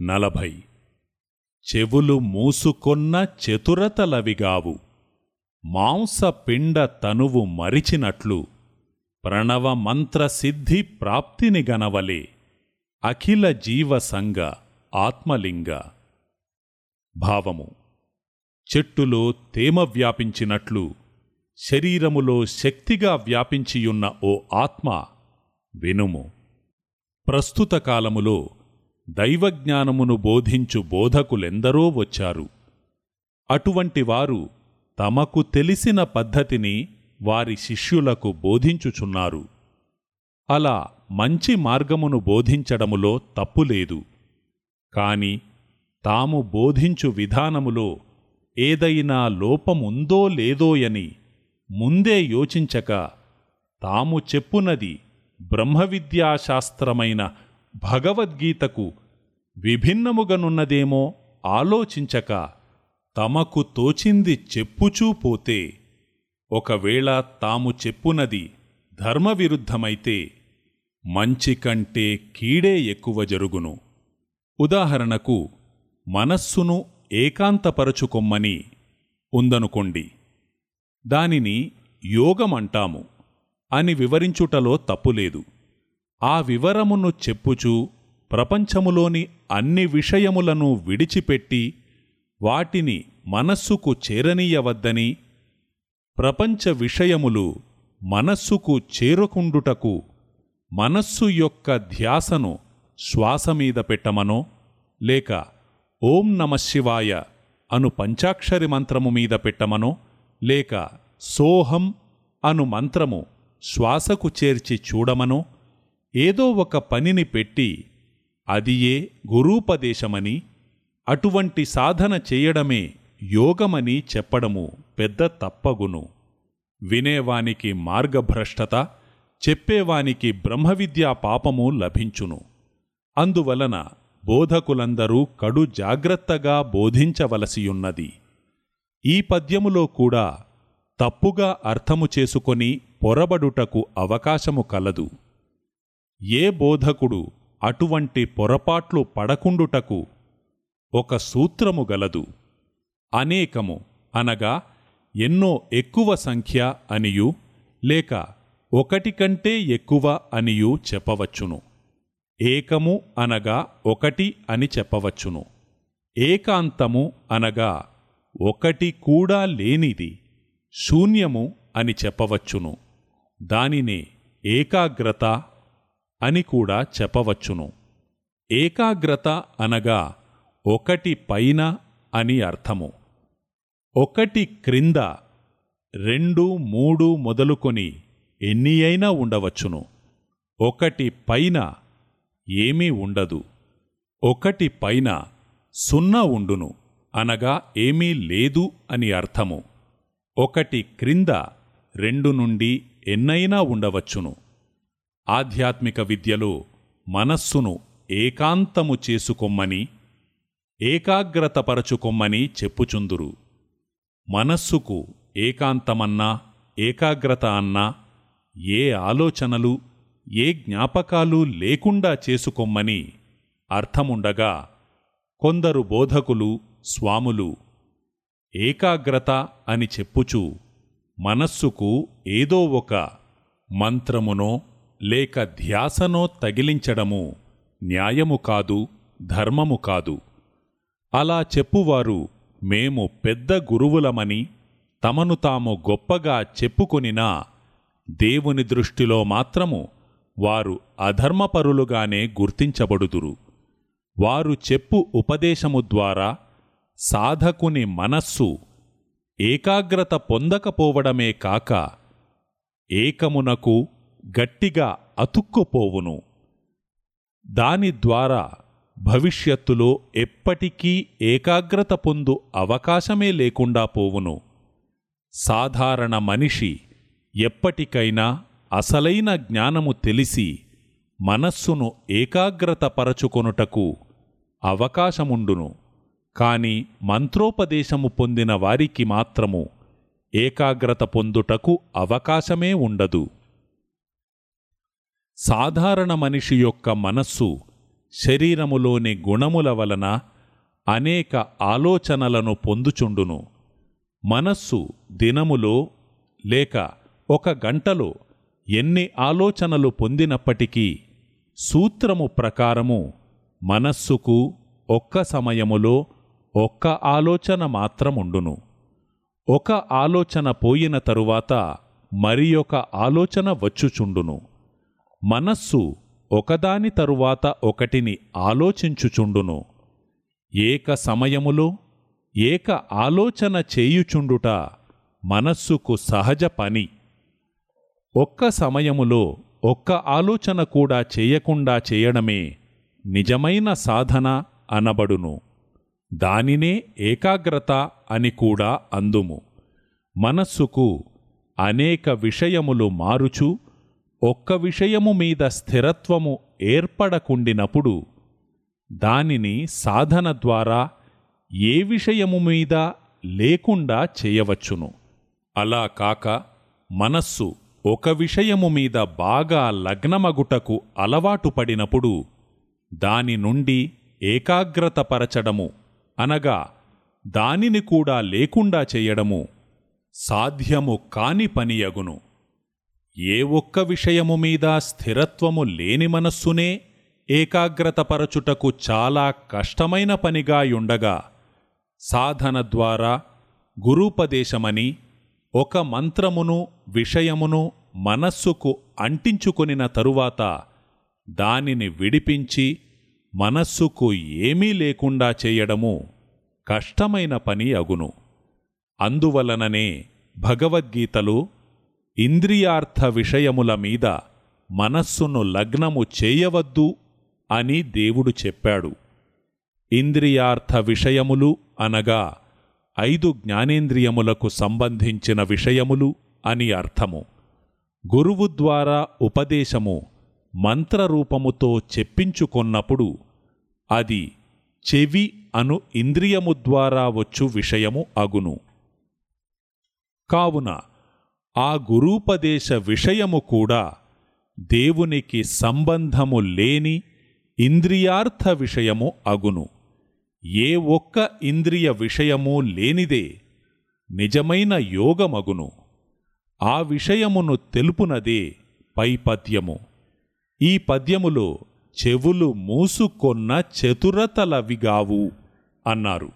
నలభై. చెవులు మూసుకొన్న చతురతలవిగావు. మాంసపిండ తనువు మరిచినట్లు ప్రణవమంత్రసిద్ధి ప్రాప్తిని గనవలే. అఖిల జీవసంగ ఆత్మలింగ. భావము. చెట్టులో తేమ వ్యాపించినట్లు శరీరములో శక్తిగా వ్యాపించియున్న ఓ ఆత్మ వినుము. ప్రస్తుత కాలములో దైవజ్ఞానమును బోధించు బోధకులెందరో వచ్చారు. అటువంటి వారు తమకు తెలిసిన పద్ధతిని వారి శిష్యులకు బోధించుచున్నారు. అలా మంచి మార్గమును బోధించడములో తప్పులేదు కాని తాము బోధించు విధానములో ఏదైనా లోపముందో లేదోయని ముందే యోచించక తాము చెప్పునది బ్రహ్మవిద్యాశాస్త్రమైన భగవద్గీతకు విభిన్నముగనున్నదేమో ఆలోచించక తమకు తోచింది చెప్పుచూపోతే ఒకవేళ తాము చెప్పునది ధర్మవిరుద్ధమైతే మంచి కంటే కీడే ఎక్కువ జరుగును. ఉదాహరణకు మనస్సును ఏకాంతపరచుకొమ్మని ఉందనుకోండి. దానిని యోగమంటాము అని వివరించుటలో తప్పులేదు. ఆ వివరమును చెప్పుచూ ప్రపంచములోని అన్ని విషయములను విడిచిపెట్టి వాటిని మనస్సుకు చేరనీయవద్దని ప్రపంచ విషయములు మనస్సుకు చేరుకుండుటకు మనస్సు యొక్క ధ్యాసను శ్వాసమీద పెట్టమనో లేక ఓం నమశివాయ అను పంచాక్షరి మంత్రము మీద పెట్టమనో లేక సోహం అను మంత్రము శ్వాసకు చేర్చి చూడమనో ఏదో ఒక పనిని పెట్టి అదియే గురూపదేశమని అటువంటి సాధన చేయడమే యోగమని చెప్పడము పెద్ద తప్పగును. వినేవానికి మార్గభ్రష్టత చెప్పేవానికి బ్రహ్మవిద్యా పాపము లభించును. అందువలన బోధకులందరూ కడు జాగ్రత్తగా బోధించవలసియున్నది. ఈ పద్యములో కూడా తప్పుగా అర్థము చేసుకొని పొరబడుటకు అవకాశము కలదు. ఏ బోధకుడు అటువంటి పొరపాట్లు పడకుండుటకు ఒక సూత్రము గలదు. అనేకము అనగా ఎన్నో ఎక్కువ సంఖ్య అనియు లేక ఒకటి కంటే ఎక్కువ అనియు చెప్పవచ్చును. ఏకము అనగా ఒకటి అని చెప్పవచ్చును. ఏకాంతము అనగా ఒకటి కూడా లేనిది శూన్యము అని చెప్పవచ్చును. దానినే ఏకాగ్రత అని కూడా చెప్పవచ్చును. ఏకాగ్రత అనగా ఒకటి పైన అని అర్థము. ఒకటి క్రింద రెండు మూడు మొదలుకొని ఎన్ని అయినా ఉండవచ్చును. ఒకటి పైన ఏమీ ఉండదు. ఒకటి పైన సున్నా ఉండును అనగా ఏమీ లేదు అని అర్థము. ఒకటి క్రింద రెండు నుండి ఎన్నైనా ఉండవచ్చును. ఆధ్యాత్మిక విద్యలో మనస్సును ఏకాంతము చేసుకొమ్మని ఏకాగ్రతపరచుకొమ్మని చెప్పుచుందురు. మనస్సుకు ఏకాంతమన్నా ఏకాగ్రత అన్నా ఏ ఆలోచనలు ఏ జ్ఞాపకాలు లేకుండా చేసుకొమ్మని అర్థముండగా కొందరు బోధకులు స్వాములు ఏకాగ్రత అని చెప్పుచు మనస్సుకు ఏదో ఒక మంత్రమునో లేక ధ్యాసనో తగిలించడము న్యాయము కాదు ధర్మము కాదు. అలా చెప్పువారు మేము పెద్ద గురువులమని తమను తాము గొప్పగా చెప్పుకొనినా దేవుని దృష్టిలో మాత్రము వారు అధర్మపరులుగానే గుర్తించబడుదురు. వారు చెప్పు ఉపదేశము ద్వారా సాధకుని మనస్సు ఏకాగ్రత పొందకపోవడమే కాక ఏకమునకు గట్టిగా అతుక్కుపోవును. దాని ద్వారా భవిష్యత్తులో ఎప్పటికీ ఏకాగ్రత పొందు అవకాశమే లేకుండా పోవును. సాధారణ మనిషి ఎప్పటికైనా అసలైన జ్ఞానము తెలిసి మనస్సును ఏకాగ్రతపరచుకొనుటకు అవకాశముండును. కాని మంత్రోపదేశము పొందిన వారికి మాత్రము ఏకాగ్రత పొందుటకు అవకాశమే ఉండదు. సాధారణ మనిషి యొక్క మనస్సు శరీరములోని గుణముల వలన అనేక ఆలోచనలను పొందుచుండును. మనస్సు దినములో లేక ఒక గంటలో ఎన్ని ఆలోచనలు పొందినప్పటికీ సూత్రము ప్రకారము మనస్సుకు ఒక్క సమయములో ఒక్క ఆలోచన మాత్రముండును. ఒక ఆలోచన పోయిన తరువాత మరి ఒక ఆలోచన వచ్చుచుండును. మనస్సు ఒకదాని తరువాత ఒకటిని ఆలోచించుచుండును. ఏక సమయములో ఏక ఆలోచన చేయుచుండుట మనస్సుకు సహజ పని. ఒక్క సమయములో ఒక్క ఆలోచన కూడా చేయకుండా చేయడమే నిజమైన సాధన అనబడును. దానినే ఏకాగ్రత అని కూడా అందుము. మనస్సుకు అనేక విషయములు మారుచు ఒక్క విషయము మీద స్థిరత్వము ఏర్పడకుండినప్పుడు దానిని సాధన ద్వారా ఏ విషయము మీద లేకుండా చేయవచ్చును. అలా కాక మనస్సు ఒక విషయము మీద బాగా లగ్నమగుటకు అలవాటు పడినప్పుడు దాని నుండి ఏకాగ్రతపరచడము అనగా దానిని కూడా లేకుండా చేయడము సాధ్యము కాని పనియగును ఏ ఒక్క విషయము మీద స్థిరత్వము లేని మనస్సునే ఏకాగ్రతపరచుటకు చాలా కష్టమైన పనిగాయుండగా సాధన ద్వారా గురూపదేశమని ఒక మంత్రమును విషయమును మనస్సుకు అంటించుకొనిన తరువాత దానిని విడిపించి మనస్సుకు ఏమీ లేకుండా చేయడము కష్టమైన పని అగును. అందువలననే భగవద్గీతలో ఇంద్రియార్థ విషయముల మీద మనస్సును లగ్నము చేయవద్దు అని దేవుడు చెప్పాడు. ఇంద్రియార్థ విషయములు అనగా ఐదు జ్ఞానేంద్రియములకు సంబంధించిన విషయములు అని అర్థము. గురువు ద్వారా ఉపదేశము మంత్రరూపముతో చెప్పించుకొన్నప్పుడు అది చెవి అను ఇంద్రియము ద్వారా వచ్చు విషయము అగును. కావున ఆ గురూపదేశ విషయము కూడా దేవునికి సంబంధము లేని ఇంద్రియార్థ విషయము అగును. ఏ ఒక్క ఇంద్రియ విషయము లేనిదే నిజమైన యోగమగును. ఆ విషయమును తెలుపునదే పై పద్యము ఈ పద్యములో చెవులు మూసుకొన్న చతురతలవిగావు అన్నారు.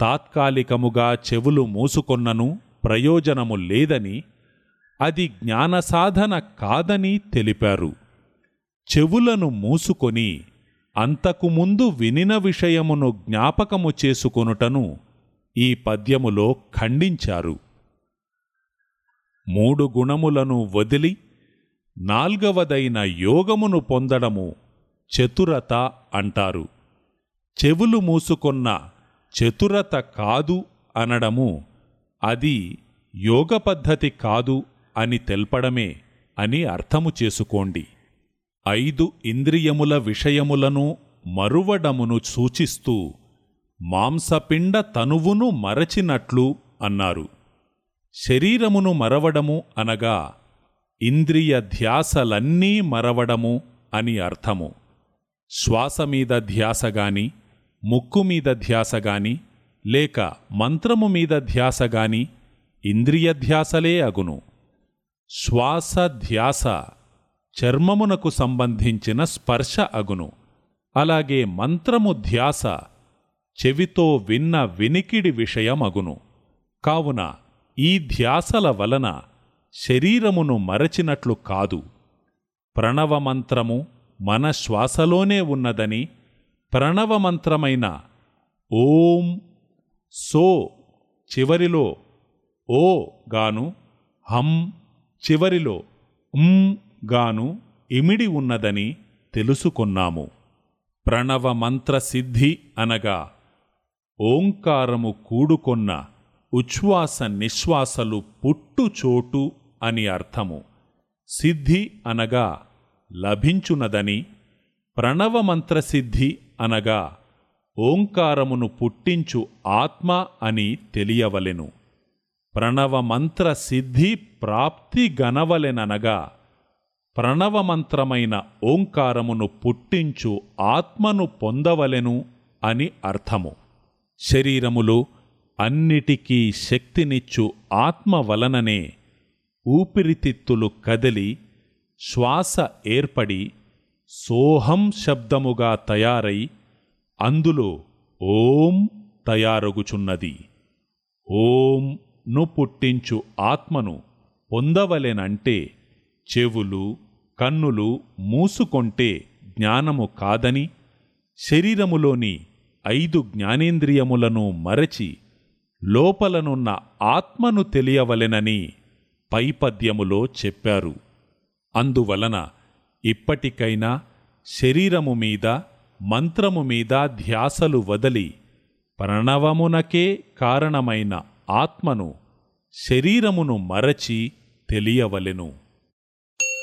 తాత్కాలికముగా చెవులు మూసుకొన్నను ప్రయోజనము లేదని అది జ్ఞానసాధన కాదని తెలిపారు. చెవులను మూసుకొని అంతకుముందు వినిన విషయమును జ్ఞాపకము చేసుకొనుటను ఈ పద్యములో ఖండించారు. మూడు గుణములను వదిలి నాల్గవదైన యోగమును పొందడము చతురత అంటారు. చెవులు మూసుకొన్న చతురత కాదు అనడము అది యోగ పద్ధతి కాదు అని తెల్పడమే అని అర్థము చేసుకోండి. ఐదు ఇంద్రియముల విషయములను మరువడమును సూచిస్తూ మాంసపిండ తనువును మరచినట్లు అన్నారు. శరీరమును మరవడము అనగా ఇంద్రియ ధ్యాసలన్నీ మరవడము అని అర్థము. శ్వాస మీద ధ్యాసగాని ముక్కు మీద ధ్యాసగాని లేక మంత్రము మీద ధ్యాసగాని ఇంద్రియ ధ్యాసలే అగును. శ్వాసధ్యాస చర్మమునకు సంబంధించిన స్పర్శ అగును. అలాగే మంత్రము ధ్యాస చెవితో విన్న వినికిడి విషయమగును. కావున ఈ ధ్యాసల వలన శరీరమును మరచినట్లు కాదు. ప్రణవమంత్రము మన శ్వాసలోనే ఉన్నదని ప్రణవమంత్రమైన ఓం సో చివరిలో ఓ గాను హం చివరిలో ఉమ్ గాను ఇమిడి ఉన్నదని తెలుసుకున్నాము. ప్రణవ మంత్ర సిద్ధి అనగా ఓంకారము కూడుకొన్న ఉచ్ఛ్వాస నిశ్వాసలు పుట్టుచోటు అని అర్థము. సిద్ధి అనగా లభించునదని ప్రణవమంత్రసిద్ధి అనగా ఓంకారమును పుట్టించు ఆత్మ అని తెలియవలెను. ప్రణవమంత్ర సిద్ధి ప్రాప్తి గనవలెననగా ప్రణవమంత్రమైన ఓంకారమును పుట్టించు ఆత్మను పొందవలెను అని అర్థము. శరీరములో అన్నిటికీ శక్తినిచ్చు ఆత్మ వలననే ఊపిరితిత్తులు కదిలి శ్వాస ఏర్పడి సోహం శబ్దముగా తయారై అందులో ఓం తయారగుచున్నది. ఓం ను పుట్టించు ఆత్మను పొందవలెనంటే చెవులు కన్నులు మూసుకొంటే జ్ఞానము కాదని శరీరములోని ఐదు జ్ఞానేంద్రియములను మరచి లోపలనున్న ఆత్మను తెలియవలెనని పైపద్యములో చెప్పారు. అందువలన ఇప్పటికైనా శరీరము మీద మంత్రము మీద ధ్యాసలు వదలి ప్రణవమునకే కారణమైన ఆత్మను శరీరమును మరచి తెలియవలెను.